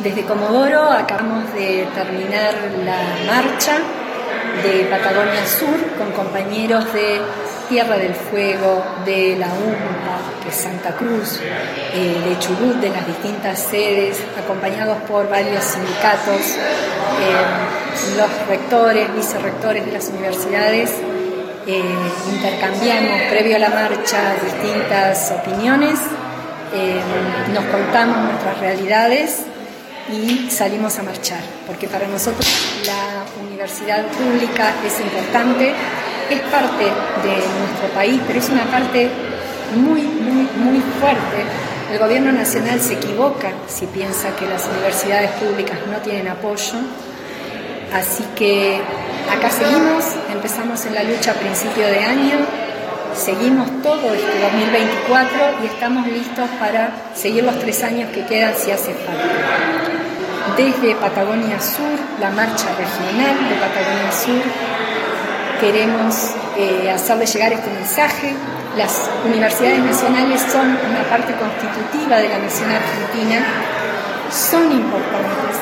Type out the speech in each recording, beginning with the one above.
Desde Comodoro acabamos de terminar la marcha de Patagonia Sur con compañeros de Tierra del Fuego, de la UMPA, de Santa Cruz, eh, de Chubut, de las distintas sedes, acompañados por varios sindicatos, eh, los rectores, vicerrectores de las universidades. Eh, intercambiamos previo a la marcha distintas opiniones, nos contamos nuestras realidades y salimos a marchar, porque para nosotros la universidad pública es importante, es parte de nuestro país, pero es una parte muy, muy, muy fuerte. El gobierno nacional se equivoca si piensa que las universidades públicas no tienen apoyo, así que acá seguimos, empezamos en la lucha a principio de año, seguimos todo este 2024 y estamos listos para seguir los tres años que quedan si hace falta desde Patagonia Sur, la marcha regional de Patagonia Sur. Queremos eh, hacerle llegar este mensaje. Las universidades nacionales son una parte constitutiva de la nación argentina, son importantes,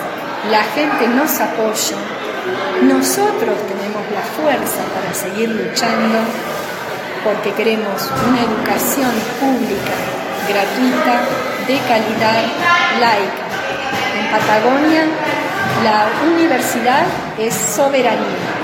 la gente nos apoya, nosotros tenemos la fuerza para seguir luchando porque queremos una educación pública, gratuita, de calidad, laica, Patagonia la universidad es soberanía.